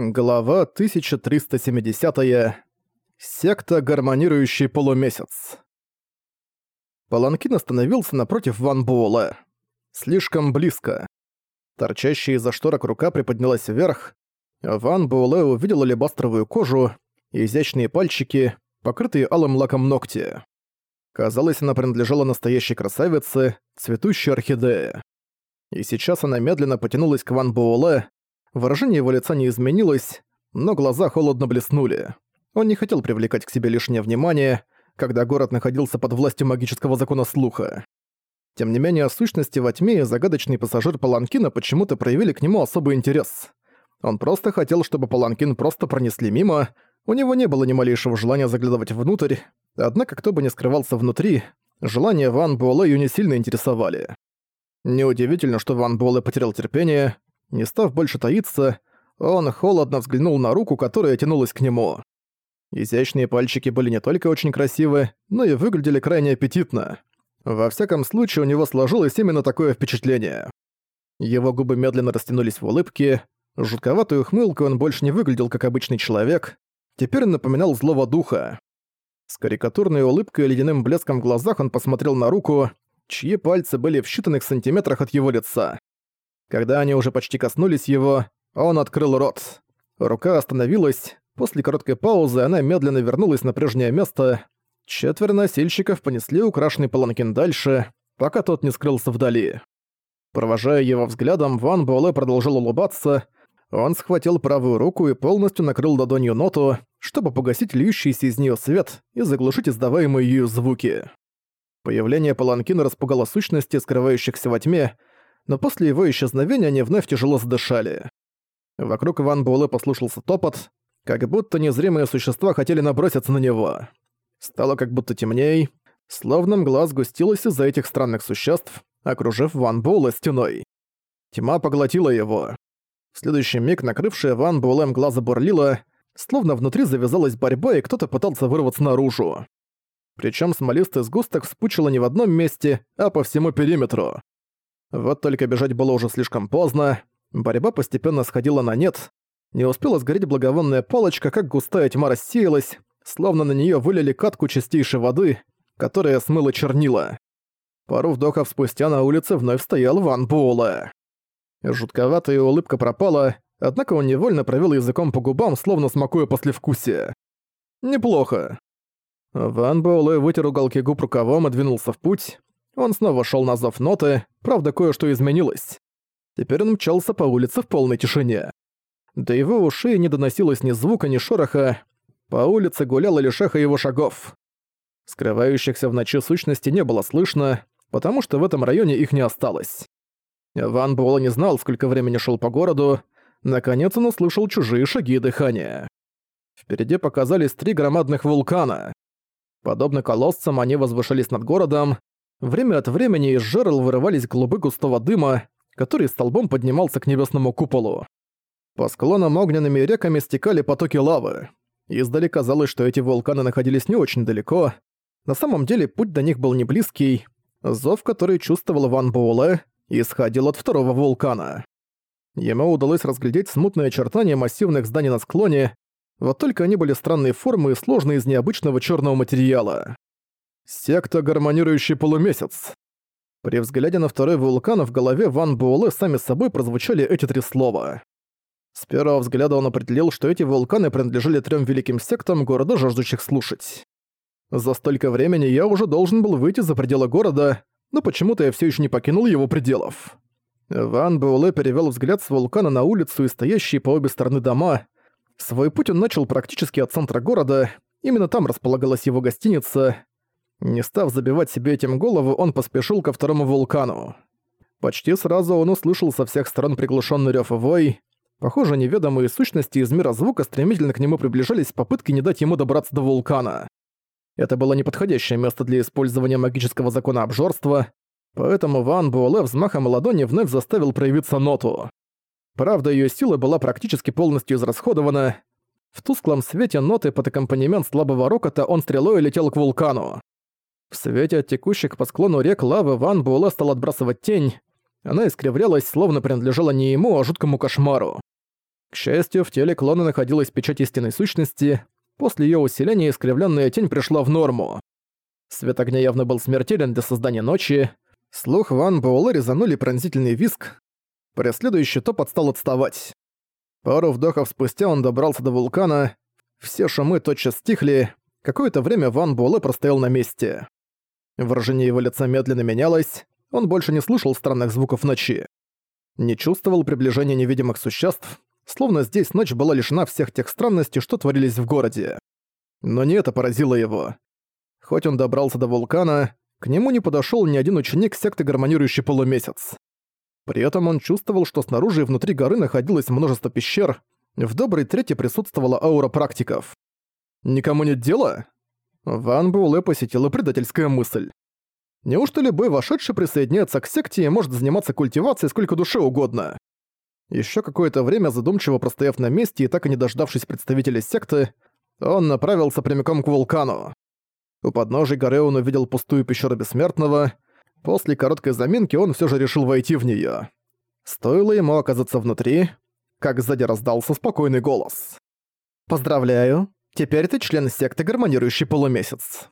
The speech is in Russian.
Глава 1370. -я. Секта «Гармонирующий полумесяц». Паланкин остановился напротив Ван Буэлэ. Слишком близко. Торчащая из-за шторок рука приподнялась вверх. Ван Буэлэ увидел алебастровую кожу и изящные пальчики, покрытые алым лаком ногти. Казалось, она принадлежала настоящей красавице, цветущей орхидее. И сейчас она медленно потянулась к Ван Буэлэ, Выражение его лица не изменилось, но глаза холодно блеснули. Он не хотел привлекать к себе лишнее внимание, когда город находился под властью магического закона слуха. Тем не менее, сущности во тьме и загадочный пассажир Паланкина почему-то проявили к нему особый интерес. Он просто хотел, чтобы Паланкин просто пронесли мимо, у него не было ни малейшего желания заглядывать внутрь, однако кто бы ни скрывался внутри, желания Ван Буэлэ не сильно интересовали. Неудивительно, что Ван Буэлэ потерял терпение, не став больше таиться, он холодно взглянул на руку, которая тянулась к нему. Изящные пальчики были не только очень красивы, но и выглядели крайне аппетитно. Во всяком случае, у него сложилось именно такое впечатление. Его губы медленно растянулись в улыбке, жутковатой ухмылкой он больше не выглядел как обычный человек, теперь он напоминал злого духа. С карикатурной улыбкой и ледяным блеском в глазах он посмотрел на руку, чьи пальцы были в считанных сантиметрах от его лица. Когда они уже почти коснулись его, он открыл рот. Рука остановилась. После короткой паузы она медленно вернулась на прежнее место. Четверо носильщиков понесли украшенный паланкин дальше, пока тот не скрылся вдали. Провожая его взглядом, Ван Буэлэ продолжил улыбаться. Он схватил правую руку и полностью накрыл ладонью ноту, чтобы погасить льющийся из нее свет и заглушить издаваемые ею звуки. Появление паланкина распугало сущности, скрывающихся во тьме, но после его исчезновения они вновь тяжело задышали. Вокруг Ван Буэлэ послушался топот, как будто незримые существа хотели наброситься на него. Стало как будто темней, словно мгла сгустилась из-за этих странных существ, окружив Ван Буэлэ стеной. Тьма поглотила его. В следующий миг накрывшая Ван Буэлэ мгла забурлила, словно внутри завязалась борьба и кто-то пытался вырваться наружу. Причем смолистый сгусток вспучило не в одном месте, а по всему периметру. Вот только бежать было уже слишком поздно, борьба постепенно сходила на нет, не успела сгореть благовонная палочка, как густая тьма рассеялась, словно на нее вылили катку чистейшей воды, которая смыла чернила. Пару вдохов спустя на улице вновь стоял Ван Буэлэ. Жутковатая улыбка пропала, однако он невольно провел языком по губам, словно смакуя послевкусие. Неплохо. Ван Буэлэ вытер уголки губ рукавом и двинулся в путь. Он снова шел на зов ноты, правда, кое-что изменилось. Теперь он мчался по улице в полной тишине. До его ушей не доносилось ни звука, ни шороха. По улице гуляло лишь эхо его шагов. Скрывающихся в ночи сущности не было слышно, потому что в этом районе их не осталось. Ван Буэлла не знал, сколько времени шел по городу. Наконец он услышал чужие шаги и дыхание. Впереди показались три громадных вулкана. Подобно колоссам, они возвышались над городом, Время от времени из жерл вырывались клубы густого дыма, который столбом поднимался к небесному куполу. По склонам огненными реками стекали потоки лавы. Издали казалось, что эти вулканы находились не очень далеко. На самом деле путь до них был не близкий. Зов, который чувствовал Ван Буэлэ, исходил от второго вулкана. Ему удалось разглядеть смутные очертания массивных зданий на склоне, вот только они были странной формы и сложные из необычного черного материала. Секта «Гармонирующий полумесяц». При взгляде на второй вулкан в голове Ван Буэлэ сами собой прозвучали эти три слова. С первого взгляда он определил, что эти вулканы принадлежали трем великим сектам города, жаждущих слушать. За столько времени я уже должен был выйти за пределы города, но почему-то я все еще не покинул его пределов. Ван Буэлэ перевел взгляд с вулкана на улицу и стоящие по обе стороны дома. Свой путь он начал практически от центра города, именно там располагалась его гостиница, не став забивать себе этим голову, он поспешил ко второму вулкану. Почти сразу он услышал со всех сторон приглушенный рёв и вой. Похоже, неведомые сущности из мира звука стремительно к нему приближались в попытке не дать ему добраться до вулкана. Это было неподходящее место для использования магического закона обжорства, поэтому Ван Буэлэ взмахом ладони вновь заставил проявиться ноту. Правда, её сила была практически полностью израсходована. В тусклом свете ноты под аккомпанемент слабого рокота он стрелой летел к вулкану. В свете от текущих по склону рек лавы Ван Буэлэ стал отбрасывать тень. Она искривлялась, словно принадлежала не ему, а жуткому кошмару. К счастью, в теле клона находилась печать истинной сущности. После ее усиления искривленная тень пришла в норму. Свет огня явно был смертелен для создания ночи. Слух Ван Буэлэ резанули пронзительный виск. Преследующий топот стал отставать. Пару вдохов спустя он добрался до вулкана. Все шумы тотчас стихли. Какое-то время Ван Буэлэ простоял на месте. Выражение его лица медленно менялось. Он больше не слышал странных звуков ночи. Не чувствовал приближения невидимых существ, словно здесь ночь была лишена всех тех странностей, что творились в городе. Но не это поразило его. Хоть он добрался до вулкана, к нему не подошёл ни один ученик секты гармонирующий полумесяц. При этом он чувствовал, что снаружи и внутри горы находилось множество пещер, в доброй трети присутствовала аура практиков. «Никому нет дела?» Ван Буэлэ посетила предательская мысль. Неужто любой вошедший присоединяется к секте и может заниматься культивацией сколько душе угодно? Еще какое-то время задумчиво простояв на месте и так и не дождавшись представителей секты, он направился прямиком к вулкану. У подножия горы он увидел пустую пещеру Бессмертного. После короткой заминки он все же решил войти в нее. Стоило ему оказаться внутри, как сзади раздался спокойный голос. «Поздравляю, теперь ты член секты Гармонирующий Полумесяц».